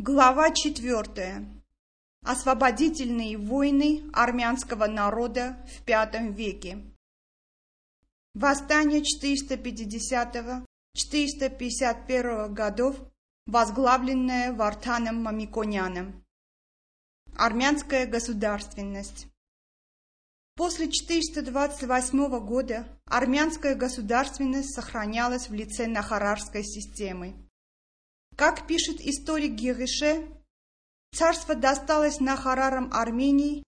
Глава четвертая. Освободительные войны армянского народа в V веке. Восстание 450-451 годов, возглавленное Вартаном Мамиконяном. Армянская государственность. После 428 года армянская государственность сохранялась в лице Нахарарской системы. Как пишет историк Герише, царство досталось Нахарарам Армении,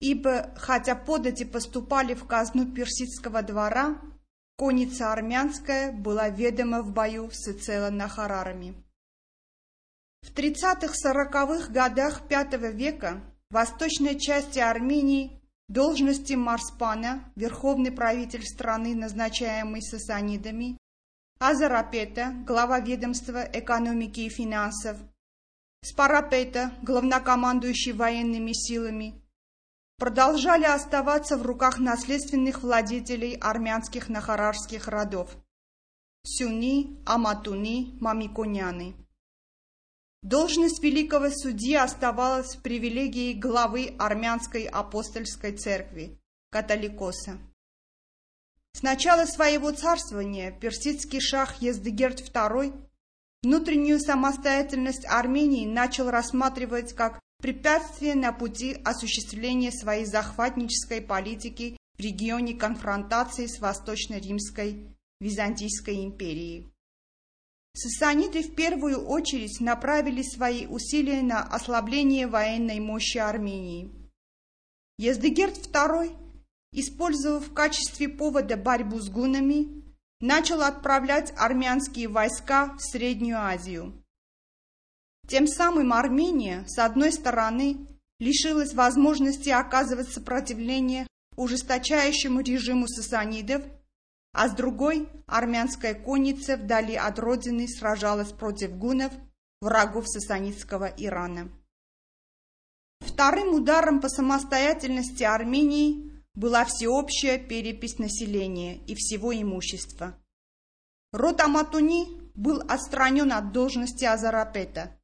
ибо, хотя подати поступали в казну персидского двора, конница армянская была ведома в бою всецело Нахарарами. В 30-40-х годах V века в восточной части Армении должности Марспана, верховный правитель страны, назначаемый сасанидами, Азарапета, глава ведомства экономики и финансов, Спарапета, главнокомандующий военными силами, продолжали оставаться в руках наследственных владетелей армянских нахарарских родов – Сюни, Аматуни, Мамиконяны. Должность великого судьи оставалась привилегией главы армянской апостольской церкви – католикоса. С начала своего царствования персидский шах Ездегерд II внутреннюю самостоятельность Армении начал рассматривать как препятствие на пути осуществления своей захватнической политики в регионе конфронтации с Восточно-Римской Византийской империей. Сасаниды в первую очередь направили свои усилия на ослабление военной мощи Армении. Ездегерд II использовав в качестве повода борьбу с гунами, начал отправлять армянские войска в Среднюю Азию. Тем самым Армения, с одной стороны, лишилась возможности оказывать сопротивление ужесточающему режиму сасанидов, а с другой армянская конница вдали от родины сражалась против гунов, врагов сасанидского Ирана. Вторым ударом по самостоятельности Армении была всеобщая перепись населения и всего имущества. Род Аматуни был отстранен от должности Азарапета,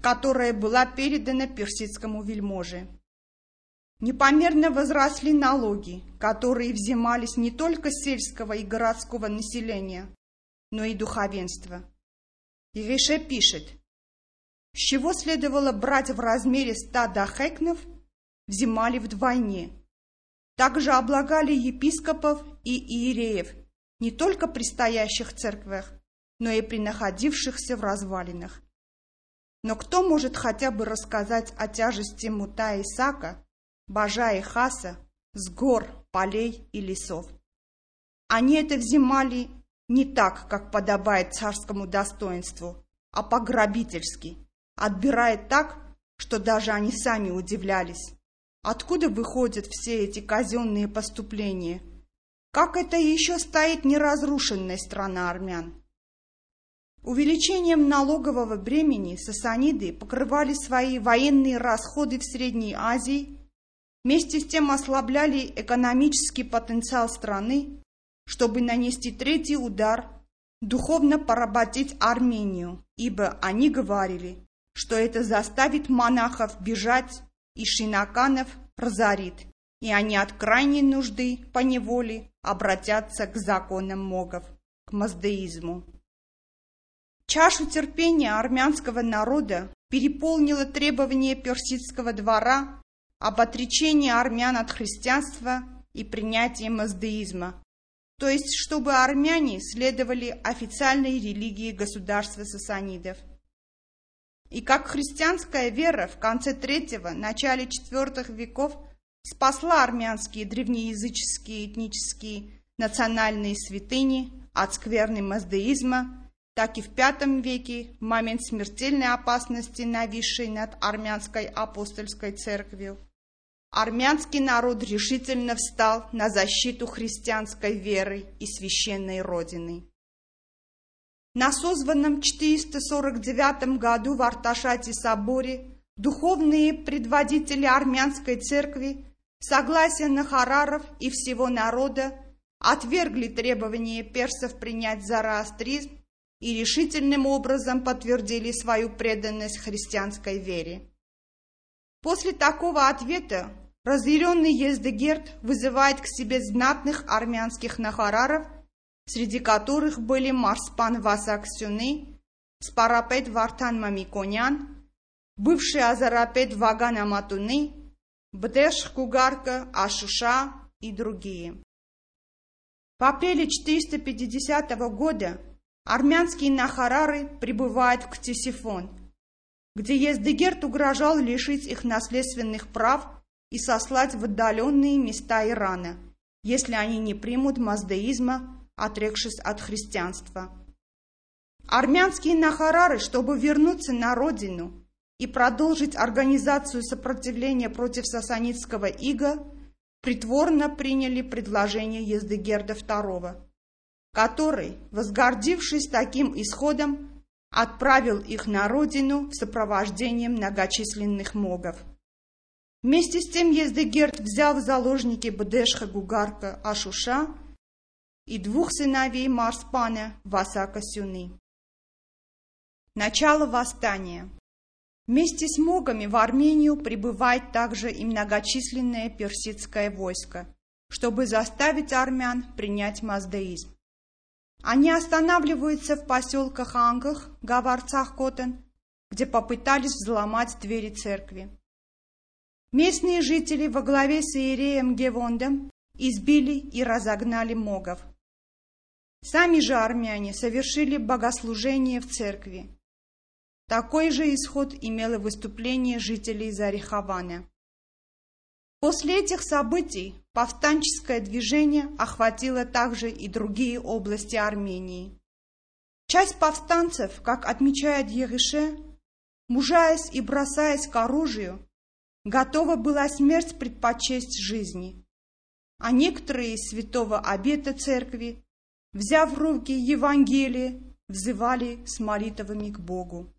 которая была передана персидскому вельможе. Непомерно возросли налоги, которые взимались не только сельского и городского населения, но и духовенства. Ирише пишет, с чего следовало брать в размере ста дахекнов, взимали вдвойне – также облагали епископов и иереев не только при стоящих церквях, но и при находившихся в развалинах. Но кто может хотя бы рассказать о тяжести Мута и Сака, Бажа и Хаса, с гор, полей и лесов? Они это взимали не так, как подобает царскому достоинству, а по-грабительски, отбирая так, что даже они сами удивлялись. Откуда выходят все эти казенные поступления? Как это еще стоит неразрушенная страна армян? Увеличением налогового бремени сасаниды покрывали свои военные расходы в Средней Азии, вместе с тем ослабляли экономический потенциал страны, чтобы нанести третий удар, духовно поработить Армению, ибо они говорили, что это заставит монахов бежать и шинаканов разорит, и они от крайней нужды по неволе обратятся к законам могов, к маздеизму. Чашу терпения армянского народа переполнило требование персидского двора об отречении армян от христианства и принятии маздеизма, то есть чтобы армяне следовали официальной религии государства сасанидов. И как христианская вера в конце третьего, начале четвертых веков спасла армянские древнеязыческие этнические национальные святыни от скверны маздеизма, так и в V веке, в момент смертельной опасности, нависшей над армянской апостольской церковью, армянский народ решительно встал на защиту христианской веры и священной родины. На созванном 449 году в Арташате соборе духовные предводители армянской церкви, согласие Нахараров и всего народа, отвергли требование персов принять зороастризм и решительным образом подтвердили свою преданность христианской вере. После такого ответа разъяренный Ездегерд вызывает к себе знатных армянских нахараров, среди которых были Марспан Васаксюны, Спарапет Вартан Мамиконян, бывший Азарапет Ваган Аматуны, Бдеш Кугарка, Ашуша и другие. В апреле 450 года армянские нахарары прибывают в Ктисифон, где Ездегерт угрожал лишить их наследственных прав и сослать в отдаленные места Ирана, если они не примут маздеизма, отрекшись от христианства. Армянские нахарары, чтобы вернуться на родину и продолжить организацию сопротивления против сасанитского ига, притворно приняли предложение Ездегерда II, который, возгордившись таким исходом, отправил их на родину в сопровождении многочисленных могов. Вместе с тем Ездегерд взял в заложники Бдешха Гугарка Ашуша и двух сыновей Марспана Васака Сюны. Начало восстания. Вместе с могами в Армению прибывает также и многочисленное персидское войско, чтобы заставить армян принять маздеизм. Они останавливаются в поселках Ангах, Гаварцах-Котен, где попытались взломать двери церкви. Местные жители во главе с Иереем Гевондом избили и разогнали могов. Сами же армяне совершили богослужение в церкви. Такой же исход имело выступление жителей Зарихавана. После этих событий повстанческое движение охватило также и другие области Армении. Часть повстанцев, как отмечает Ерыше, мужаясь и бросаясь к оружию, готова была смерть предпочесть жизни. А некоторые из святого обета церкви, взяв в руки Евангелие, взывали с молитвами к Богу.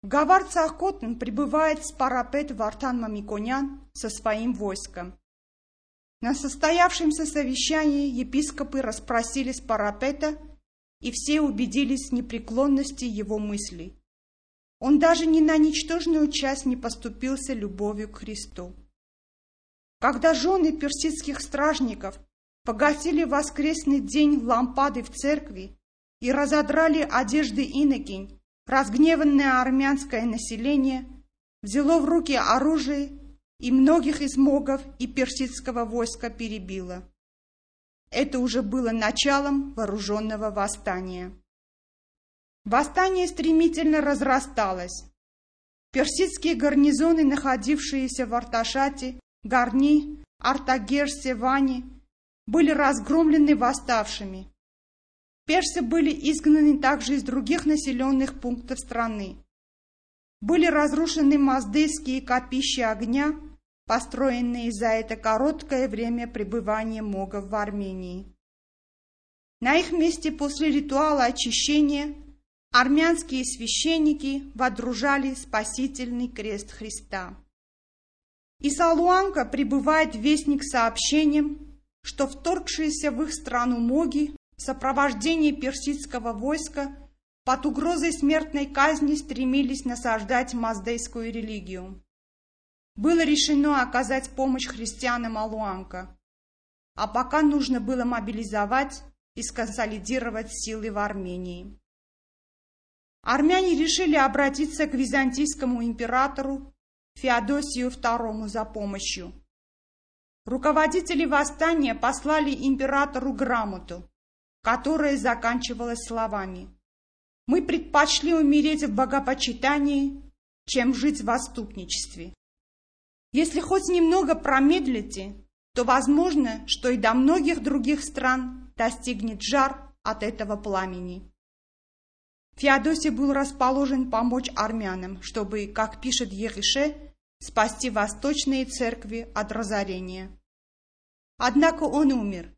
В Гавар-Цахкотн прибывает Спарапет Вартан Мамиконян со своим войском. На состоявшемся совещании епископы расспросили Спарапета, и все убедились в непреклонности его мыслей. Он даже ни на ничтожную часть не поступился любовью к Христу. Когда жены персидских стражников погасили воскресный день лампады в церкви и разодрали одежды инокинь, Разгневанное армянское население взяло в руки оружие и многих из могов и персидского войска перебило. Это уже было началом вооруженного восстания. Восстание стремительно разрасталось. Персидские гарнизоны, находившиеся в Арташате, Гарни, Артагерсе, Ване, были разгромлены восставшими. Персы были изгнаны также из других населенных пунктов страны. Были разрушены маздейские копища огня, построенные за это короткое время пребывания могов в Армении. На их месте после ритуала очищения армянские священники водружали спасительный крест Христа. Из Алуанка прибывает вестник сообщением, что вторгшиеся в их страну моги в сопровождении персидского войска под угрозой смертной казни стремились насаждать маздейскую религию. Было решено оказать помощь христианам Алуанка, а пока нужно было мобилизовать и сконсолидировать силы в Армении. Армяне решили обратиться к византийскому императору Феодосию II за помощью. Руководители восстания послали императору грамоту, которая заканчивалась словами «Мы предпочли умереть в богопочитании, чем жить в отступничестве. Если хоть немного промедлите, то возможно, что и до многих других стран достигнет жар от этого пламени». Феодосий был расположен помочь армянам, чтобы, как пишет Ерише, спасти восточные церкви от разорения. Однако он умер,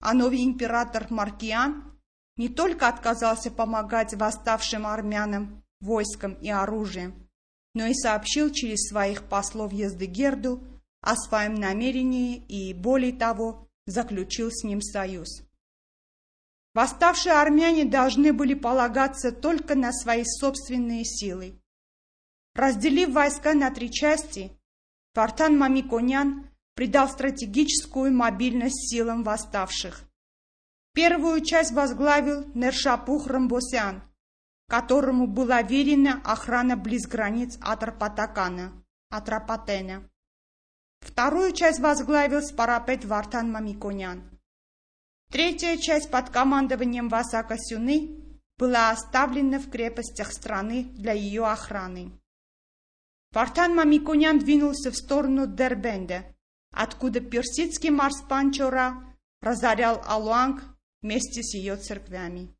а новый император Маркиан не только отказался помогать восставшим армянам войском и оружием, но и сообщил через своих послов Ездегерду о своем намерении и, более того, заключил с ним союз. Восставшие армяне должны были полагаться только на свои собственные силы. Разделив войска на три части, Вартан Мамиконян придал стратегическую мобильность силам восставших. Первую часть возглавил Нершапух Рамбосян, которому была верена охрана близ границ Атарпатакана, Атрапатена. Вторую часть возглавил Спарапет Вартан Мамиконян. Третья часть под командованием Васака Сюны была оставлена в крепостях страны для ее охраны. Вартан Мамиконян двинулся в сторону Дербенда, откуда персидский Марс Панчора разорял Алуанг вместе с ее церквями.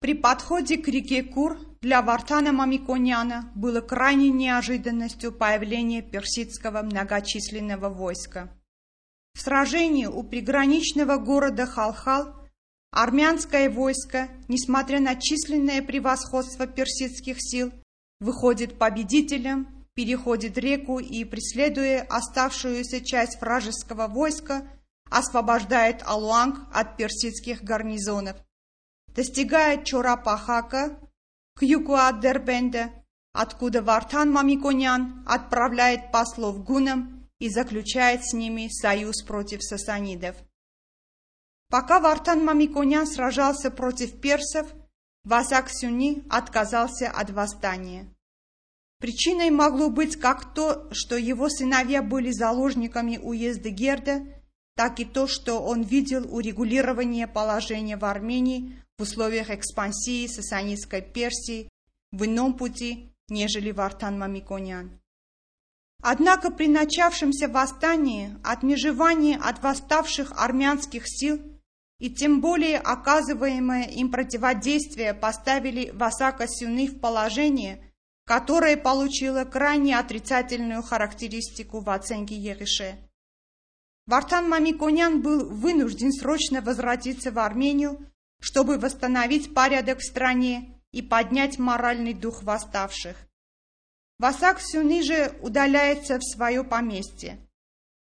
При подходе к реке Кур для Вартана Мамиконяна было крайней неожиданностью появление персидского многочисленного войска. В сражении у приграничного города Халхал армянское войско, несмотря на численное превосходство персидских сил, выходит победителем, переходит реку и, преследуя оставшуюся часть вражеского войска, освобождает Алуанг от персидских гарнизонов – достигает Чорапахака к югу от Дербенда, откуда Вартан Мамиконян отправляет послов гунам и заключает с ними союз против сасанидов. Пока Вартан Мамиконян сражался против персов, Васак Сюни отказался от восстания. Причиной могло быть как то, что его сыновья были заложниками уезда Герда, так и то, что он видел урегулирование положения в Армении в условиях экспансии сасанидской Персии в ином пути, нежели Вартан Мамиконян. Однако при начавшемся восстании отмежевание от восставших армянских сил и тем более оказываемое им противодействие поставили Васака Сюны в положение, которое получило крайне отрицательную характеристику в оценке Ерише. Вартан Мамиконян был вынужден срочно возвратиться в Армению чтобы восстановить порядок в стране и поднять моральный дух восставших. Васак все ниже удаляется в свое поместье.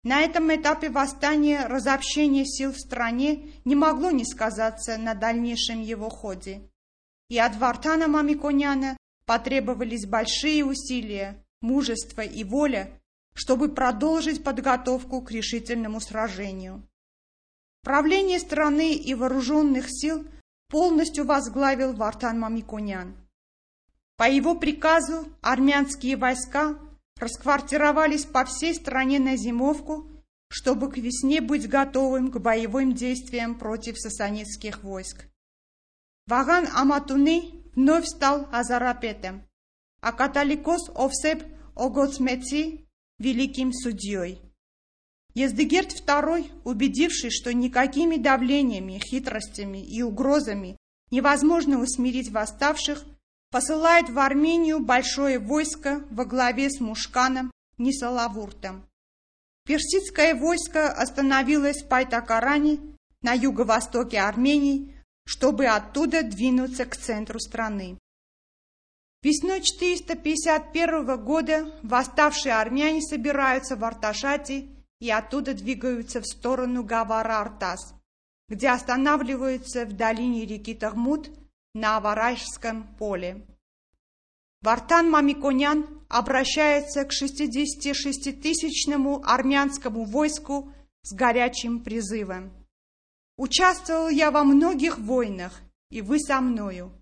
На этом этапе восстания разобщение сил в стране не могло не сказаться на дальнейшем его ходе. И от Вартана Мамиконяна потребовались большие усилия, мужество и воля, чтобы продолжить подготовку к решительному сражению. Правление страны и вооруженных сил полностью возглавил Вартан Мамиконян. По его приказу армянские войска расквартировались по всей стране на зимовку, чтобы к весне быть готовым к боевым действиям против сасанидских войск. Ваган Аматуны вновь стал Азарапетом, а католикос Овсеп Огоцмеци – великим судьей. Ездегерд II, убедившись, что никакими давлениями, хитростями и угрозами невозможно усмирить восставших, посылает в Армению большое войско во главе с Мушканом Нисалавуртом. Персидское войско остановилось в Пайтакаране на юго-востоке Армении, чтобы оттуда двинуться к центру страны. Весной 451 года восставшие армяне собираются в Арташате и оттуда двигаются в сторону Гавара-Артас, где останавливаются в долине реки Тахмут на Аварайском поле. Вартан Мамиконян обращается к 66-тысячному армянскому войску с горячим призывом. «Участвовал я во многих войнах, и вы со мною.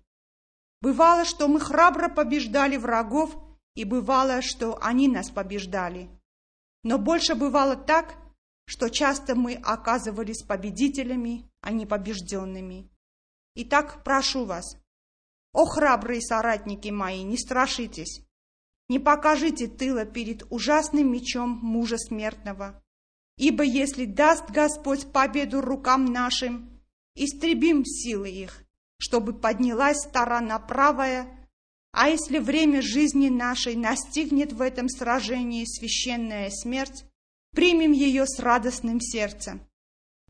Бывало, что мы храбро побеждали врагов, и бывало, что они нас побеждали. Но больше бывало так, что часто мы оказывались победителями, а не побежденными. Итак, прошу вас, о храбрые соратники мои, не страшитесь, не покажите тыла перед ужасным мечом мужа смертного. Ибо если даст Господь победу рукам нашим, истребим силы их, чтобы поднялась сторона правая а если время жизни нашей настигнет в этом сражении священная смерть, примем ее с радостным сердцем.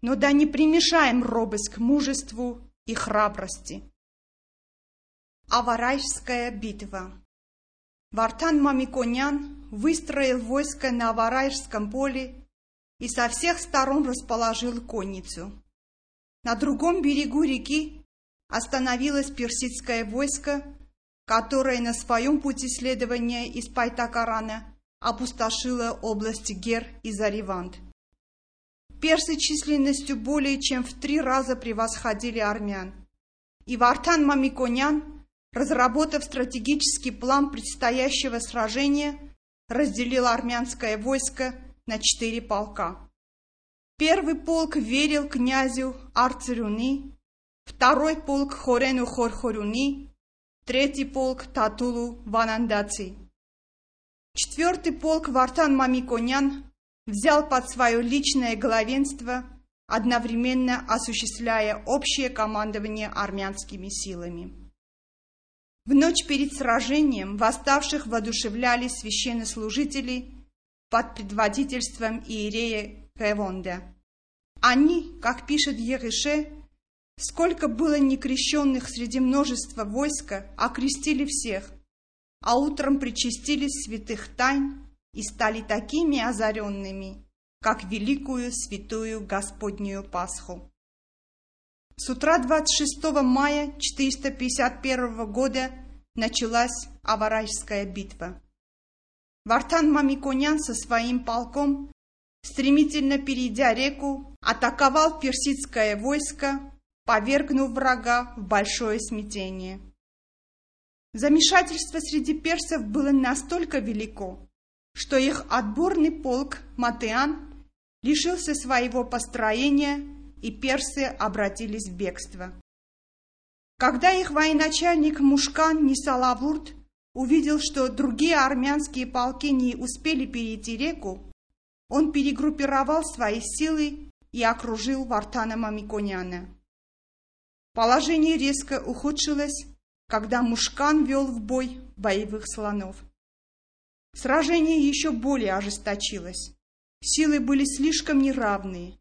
Но да не примешаем робость к мужеству и храбрости. Аварайская битва Вартан Мамиконян выстроил войско на Аварайском поле и со всех сторон расположил конницу. На другом берегу реки остановилось персидское войско, которое на своем пути следования из Пайтакарана опустошило области Гер и Заривант. Персы численностью более чем в три раза превосходили армян. И Вартан Мамиконян, разработав стратегический план предстоящего сражения, разделил армянское войско на четыре полка. Первый полк верил князю Арцерюни, второй полк Хорену Хорхорюни, третий полк Татулу Ванандаци. Четвертый полк Вартан Мамиконян взял под свое личное главенство, одновременно осуществляя общее командование армянскими силами. В ночь перед сражением восставших воодушевляли священнослужители под предводительством иерея Кевонда. Они, как пишет Ерыше, сколько было некрещенных среди множества войска, окрестили всех, а утром причастились святых тайн и стали такими озаренными, как великую святую Господнюю Пасху. С утра 26 мая 451 года началась Аварайская битва. Вартан Мамиконян со своим полком, стремительно перейдя реку, атаковал персидское войско, повергнув врага в большое смятение. Замешательство среди персов было настолько велико, что их отборный полк Матеан лишился своего построения, и персы обратились в бегство. Когда их военачальник Мушкан Нисалавурт увидел, что другие армянские полки не успели перейти реку, он перегруппировал свои силы и окружил Вартана Мамиконяна. Положение резко ухудшилось, когда Мушкан вел в бой боевых слонов. Сражение еще более ожесточилось. Силы были слишком неравные.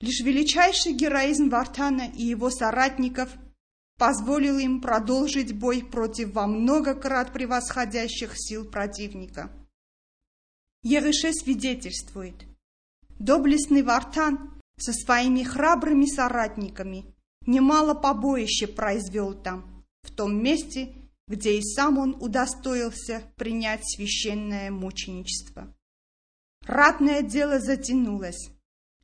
Лишь величайший героизм Вартана и его соратников позволил им продолжить бой против во много крат превосходящих сил противника. Ерыше свидетельствует, доблестный Вартан со своими храбрыми соратниками немало побоище произвел там, в том месте, где и сам он удостоился принять священное мученичество. Ратное дело затянулось.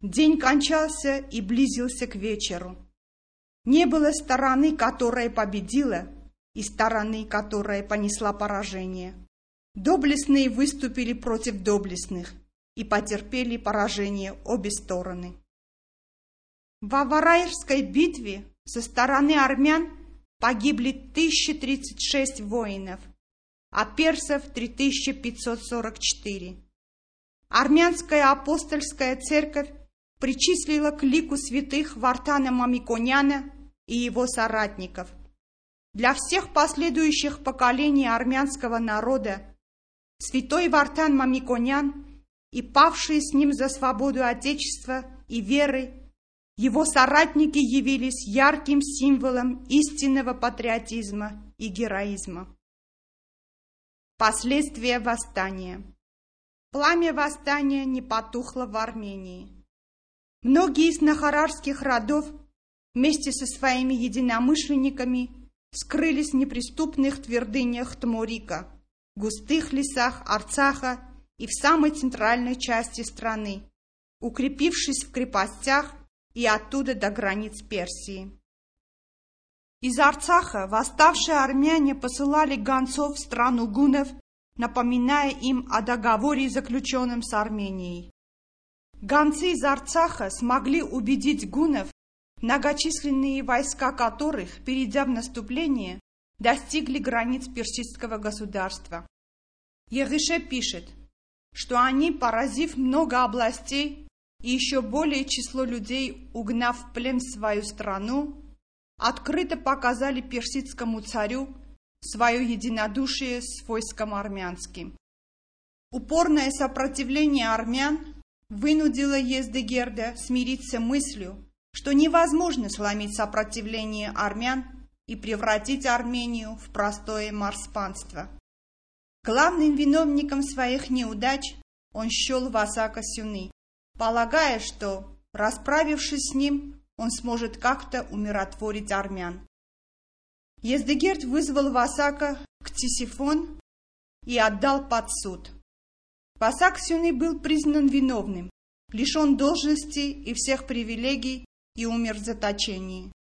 День кончался и близился к вечеру. Не было стороны, которая победила, и стороны, которая понесла поражение. Доблестные выступили против доблестных и потерпели поражение обе стороны. В Авараирской битве со стороны армян погибли 1036 воинов, а персов 3544. Армянская апостольская церковь причислила к лику святых Вартана Мамиконяна и его соратников. Для всех последующих поколений армянского народа святой Вартан Мамиконян и павшие с ним за свободу Отечества и веры его соратники явились ярким символом истинного патриотизма и героизма. Последствия восстания Пламя восстания не потухло в Армении. Многие из нахарарских родов вместе со своими единомышленниками скрылись в неприступных твердынях Тмурика, густых лесах Арцаха и в самой центральной части страны, укрепившись в крепостях и оттуда до границ Персии. Из Арцаха восставшие армяне посылали гонцов в страну гунов, напоминая им о договоре, заключенном с Арменией. Гонцы из Арцаха смогли убедить гунов, многочисленные войска которых, перейдя в наступление, достигли границ персидского государства. Егише пишет, что они, поразив много областей, и еще более число людей, угнав в плен свою страну, открыто показали персидскому царю свое единодушие с войском армянским. Упорное сопротивление армян вынудило Ездегерда смириться мыслью, что невозможно сломить сопротивление армян и превратить Армению в простое марспанство. Главным виновником своих неудач он счел Васака Сюны, полагая, что, расправившись с ним, он сможет как-то умиротворить армян. Ездегерд вызвал Васака к Тисифон и отдал под суд. Васак Сюны был признан виновным, лишен должности и всех привилегий и умер в заточении.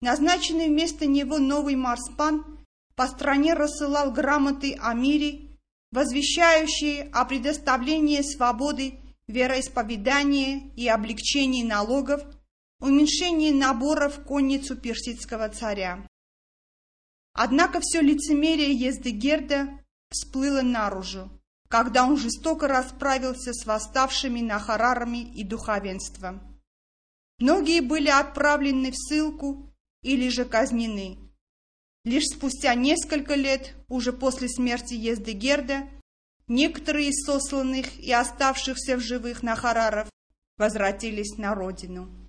Назначенный вместо него новый Марспан по стране рассылал грамоты о мире, возвещающие о предоставлении свободы вероисповедания и облегчении налогов, уменьшении наборов в конницу персидского царя. Однако все лицемерие езды Герда всплыло наружу, когда он жестоко расправился с восставшими нахарарами и духовенством. Многие были отправлены в ссылку или же казнены. Лишь спустя несколько лет, уже после смерти езды Герда, некоторые из сосланных и оставшихся в живых нахараров возвратились на родину.